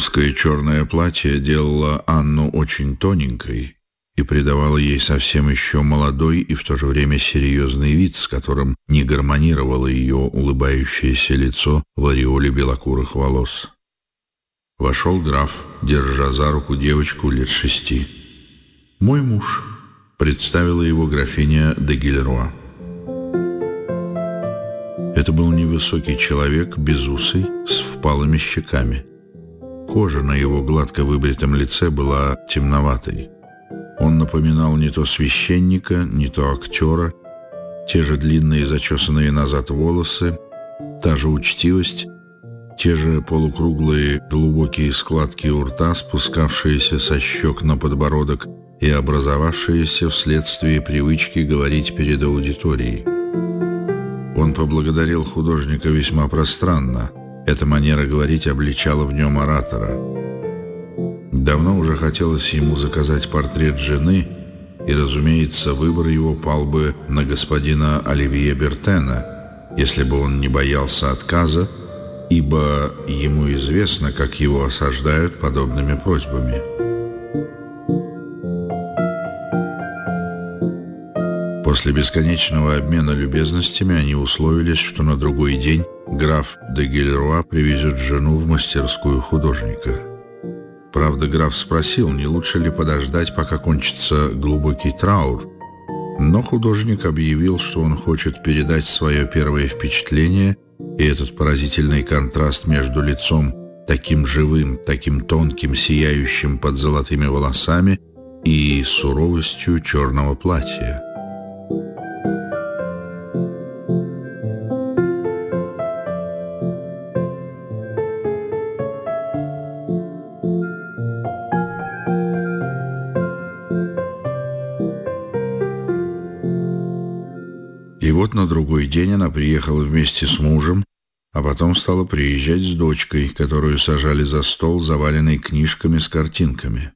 Узкое черное платье делало Анну очень тоненькой и придавало ей совсем еще молодой и в то же время серьезный вид, с которым не гармонировало ее улыбающееся лицо в ореоле белокурых волос. Вошел граф, держа за руку девочку лет шести. «Мой муж», — представила его графиня де Гильруа. Это был невысокий человек, безусый, с впалыми щеками. Кожа на его гладко выбритом лице была темноватой. Он напоминал не то священника, не то актера, те же длинные зачесанные назад волосы, та же учтивость, те же полукруглые глубокие складки у рта, спускавшиеся со щек на подбородок и образовавшиеся вследствие привычки говорить перед аудиторией. Он поблагодарил художника весьма пространно – эта манера говорить обличала в нем оратора. Давно уже хотелось ему заказать портрет жены, и, разумеется, выбор его пал бы на господина Оливье Бертена, если бы он не боялся отказа, ибо ему известно, как его осаждают подобными просьбами. После бесконечного обмена любезностями они условились, что на другой день граф де Гильруа привезет жену в мастерскую художника. Правда, граф спросил, не лучше ли подождать, пока кончится глубокий траур, но художник объявил, что он хочет передать свое первое впечатление, и этот поразительный контраст между лицом таким живым, таким тонким, сияющим под золотыми волосами и суровостью черного платья. Вот на другой день она приехала вместе с мужем, а потом стала приезжать с дочкой, которую сажали за стол, заваленный книжками с картинками.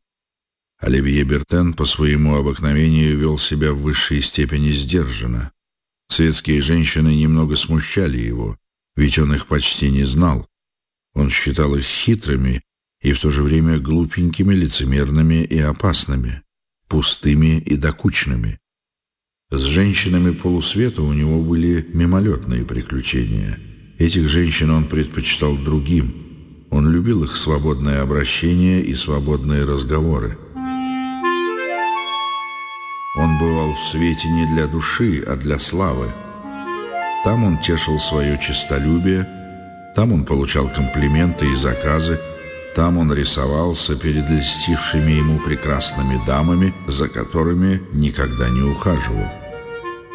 Оливье Бертен по своему обыкновению вел себя в высшей степени сдержанно. Светские женщины немного смущали его, ведь он их почти не знал. Он считал их хитрыми и в то же время глупенькими, лицемерными и опасными, пустыми и докучными. С женщинами полусвета у него были мимолетные приключения. Этих женщин он предпочитал другим. Он любил их свободное обращение и свободные разговоры. Он бывал в свете не для души, а для славы. Там он тешил свое честолюбие, там он получал комплименты и заказы, там он рисовался перед льстившими ему прекрасными дамами, за которыми никогда не ухаживал.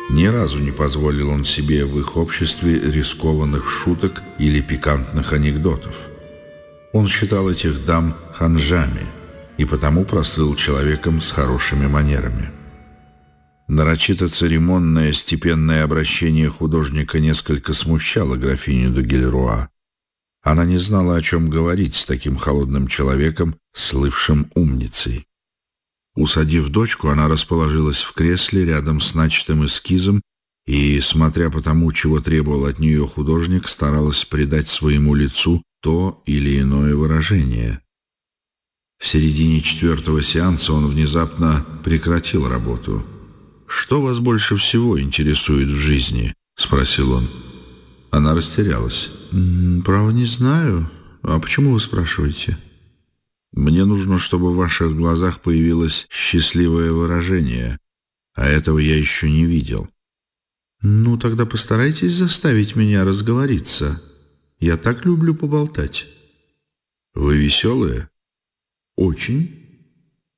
Ни разу не позволил он себе в их обществе рискованных шуток или пикантных анекдотов. Он считал этих дам ханжами и потому прослыл человеком с хорошими манерами. Нарочито церемонное степенное обращение художника несколько смущало графиню де. Она не знала, о чем говорить с таким холодным человеком, слывшим умницей. Усадив дочку, она расположилась в кресле рядом с начатым эскизом и, смотря по тому, чего требовал от нее художник, старалась придать своему лицу то или иное выражение. В середине четвертого сеанса он внезапно прекратил работу. «Что вас больше всего интересует в жизни?» — спросил он. Она растерялась. «Право не знаю. А почему вы спрашиваете?» Мне нужно, чтобы в ваших глазах появилось счастливое выражение, а этого я еще не видел. Ну, тогда постарайтесь заставить меня разговориться. Я так люблю поболтать. Вы веселые? Очень.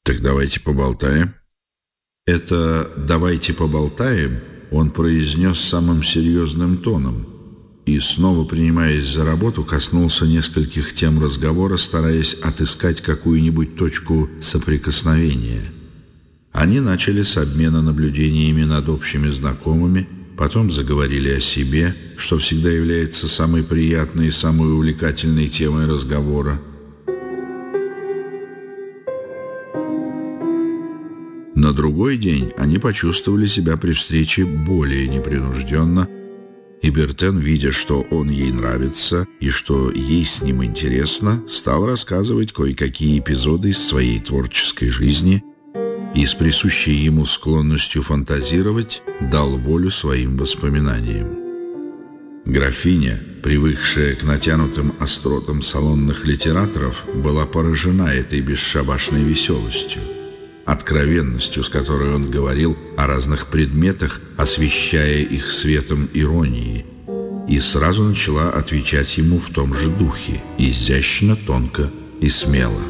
Так давайте поболтаем. Это «давайте поболтаем» он произнес самым серьезным тоном — и, снова принимаясь за работу, коснулся нескольких тем разговора, стараясь отыскать какую-нибудь точку соприкосновения. Они начали с обмена наблюдениями над общими знакомыми, потом заговорили о себе, что всегда является самой приятной и самой увлекательной темой разговора. На другой день они почувствовали себя при встрече более непринужденно, И Бертен, видя, что он ей нравится и что ей с ним интересно, стал рассказывать кое-какие эпизоды из своей творческой жизни и с присущей ему склонностью фантазировать дал волю своим воспоминаниям. Графиня, привыкшая к натянутым остротам салонных литераторов, была поражена этой бесшабашной веселостью, откровенностью, с которой он говорил о разных предметах, освещая их светом иронии, и сразу начала отвечать ему в том же духе, изящно, тонко и смело.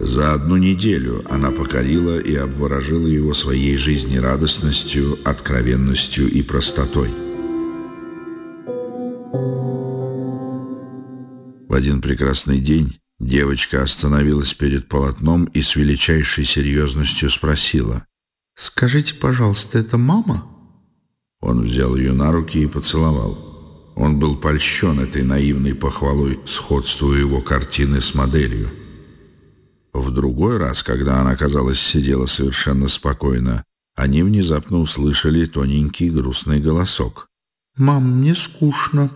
За одну неделю она покорила и обворожила его своей жизнерадостностью, откровенностью и простотой. В один прекрасный день девочка остановилась перед полотном и с величайшей серьезностью спросила. «Скажите, пожалуйста, это мама?» Он взял ее на руки и поцеловал. Он был польщен этой наивной похвалой сходству его картины с моделью. В другой раз, когда она, казалось, сидела совершенно спокойно, они внезапно услышали тоненький грустный голосок. «Мам, мне скучно».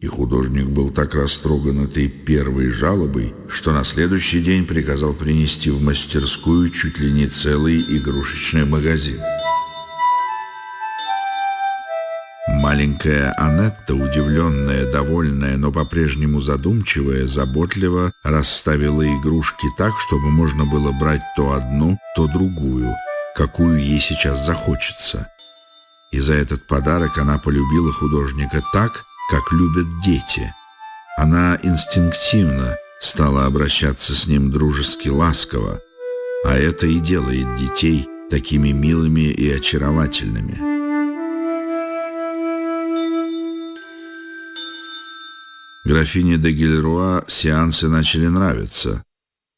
И художник был так растроган этой первой жалобой, что на следующий день приказал принести в мастерскую чуть ли не целый игрушечный магазин. Маленькая Анетта, удивленная, довольная, но по-прежнему задумчивая, заботливо расставила игрушки так, чтобы можно было брать то одну, то другую, какую ей сейчас захочется. И за этот подарок она полюбила художника так, как любят дети. Она инстинктивно стала обращаться с ним дружески ласково, а это и делает детей такими милыми и очаровательными. Графине де Гильруа сеансы начали нравиться.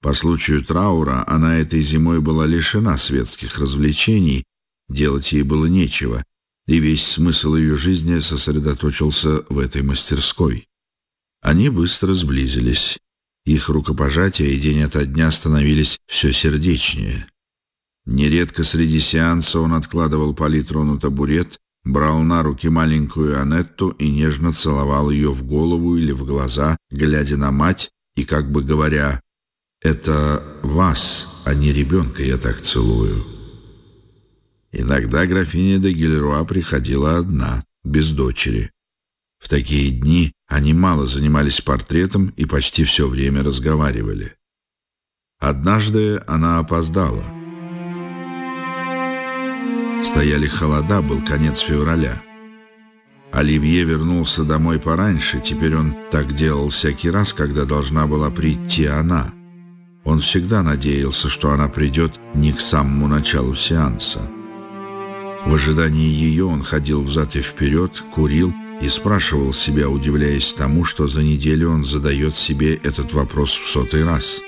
По случаю траура она этой зимой была лишена светских развлечений, делать ей было нечего, и весь смысл ее жизни сосредоточился в этой мастерской. Они быстро сблизились. Их рукопожатия день ото дня становились все сердечнее. Нередко среди сеанса он откладывал палитру на табурет, брал на руки маленькую Анетту и нежно целовал ее в голову или в глаза, глядя на мать и как бы говоря «Это вас, а не ребенка я так целую». Иногда графиня де Гильруа приходила одна, без дочери. В такие дни они мало занимались портретом и почти все время разговаривали. Однажды она опоздала. Стояли холода, был конец февраля. Оливье вернулся домой пораньше, теперь он так делал всякий раз, когда должна была прийти она. Он всегда надеялся, что она придет не к самому началу сеанса. В ожидании ее он ходил взад и вперед, курил и спрашивал себя, удивляясь тому, что за неделю он задает себе этот вопрос в сотый раз.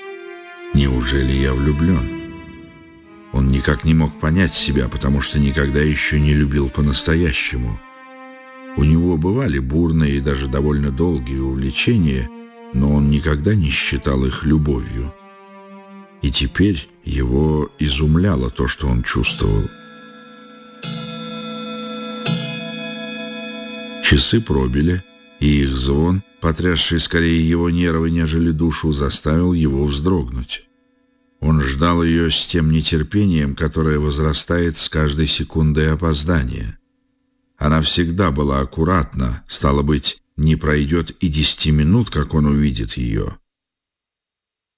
«Неужели я влюблен?» Он никак не мог понять себя, потому что никогда еще не любил по-настоящему. У него бывали бурные и даже довольно долгие увлечения, но он никогда не считал их любовью. И теперь его изумляло то, что он чувствовал – Часы пробили, и их звон, потрясший скорее его нервы, нежели душу, заставил его вздрогнуть. Он ждал ее с тем нетерпением, которое возрастает с каждой секундой опоздания. Она всегда была аккуратна, стало быть, не пройдет и десяти минут, как он увидит ее.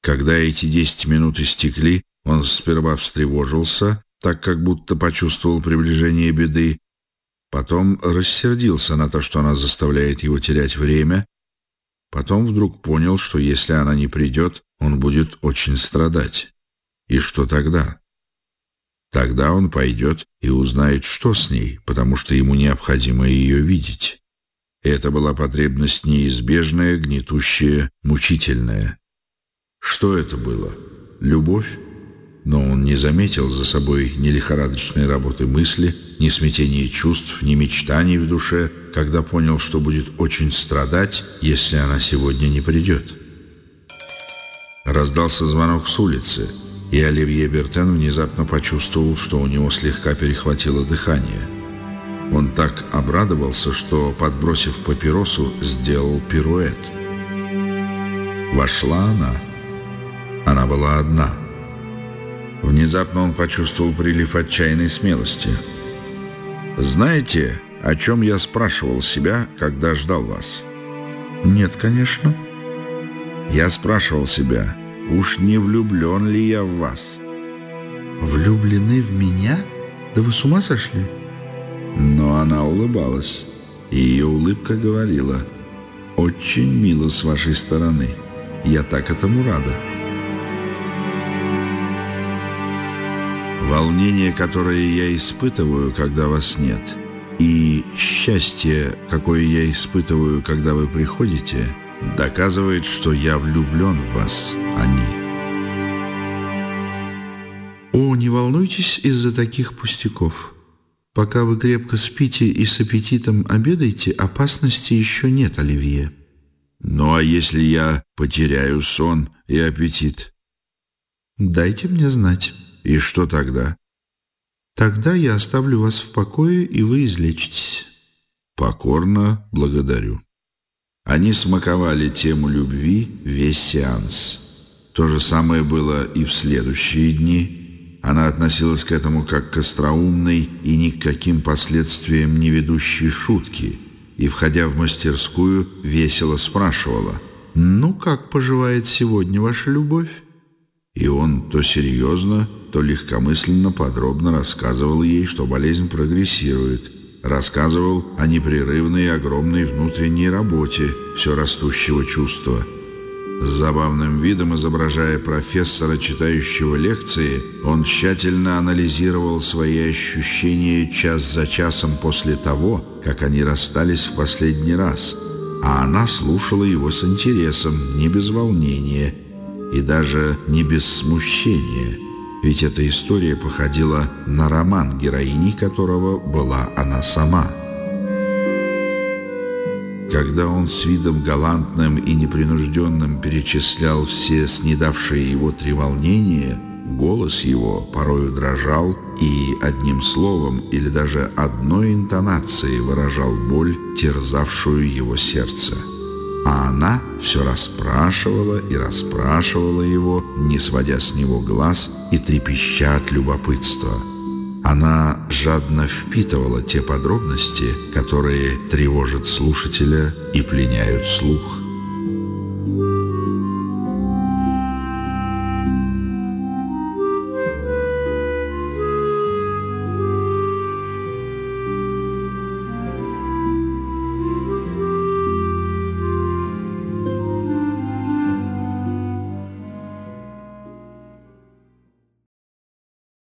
Когда эти десять минут истекли, он сперва встревожился, так как будто почувствовал приближение беды, Потом рассердился на то, что она заставляет его терять время. Потом вдруг понял, что если она не придет, он будет очень страдать. И что тогда? Тогда он пойдет и узнает, что с ней, потому что ему необходимо ее видеть. Это была потребность неизбежная, гнетущая, мучительная. Что это было? Любовь? Но он не заметил за собой ни лихорадочной работы мысли, ни смятения чувств, ни мечтаний в душе, когда понял, что будет очень страдать, если она сегодня не придет. Раздался звонок с улицы, и Оливье Бертен внезапно почувствовал, что у него слегка перехватило дыхание. Он так обрадовался, что, подбросив папиросу, сделал пируэт. Вошла она. Она была одна. Внезапно он почувствовал прилив отчаянной смелости. «Знаете, о чем я спрашивал себя, когда ждал вас?» «Нет, конечно». «Я спрашивал себя, уж не влюблен ли я в вас?» «Влюблены в меня? Да вы с ума сошли?» Но она улыбалась, и ее улыбка говорила, «Очень мило с вашей стороны. Я так этому рада». Волнение, которое я испытываю, когда вас нет, и счастье, какое я испытываю, когда вы приходите, доказывает, что я влюблен в вас, они. О, не волнуйтесь из-за таких пустяков. Пока вы крепко спите и с аппетитом обедаете, опасности еще нет, Оливье. Ну а если я потеряю сон и аппетит? Дайте мне знать. И что тогда? Тогда я оставлю вас в покое, и вы излечитесь. Покорно благодарю. Они смаковали тему любви весь сеанс. То же самое было и в следующие дни – она относилась к этому как к остроумной и ни к каким последствиям не ведущей шутки, и, входя в мастерскую, весело спрашивала, «Ну, как поживает сегодня ваша любовь?» И он то серьезно, то легкомысленно подробно рассказывал ей, что болезнь прогрессирует, рассказывал о непрерывной и огромной внутренней работе все растущего чувства – с забавным видом изображая профессора, читающего лекции, он тщательно анализировал свои ощущения час за часом после того, как они расстались в последний раз, а она слушала его с интересом, не без волнения и даже не без смущения, ведь эта история походила на роман, героиней которого была она сама. Когда он с видом галантным и непринужденным перечислял все снедавшие его треволнения, голос его порою дрожал и одним словом или даже одной интонацией выражал боль, терзавшую его сердце. А она все расспрашивала и расспрашивала его, не сводя с него глаз и трепеща от любопытства – она жадно впитывала те подробности, которые тревожат слушателя и пленяют слух.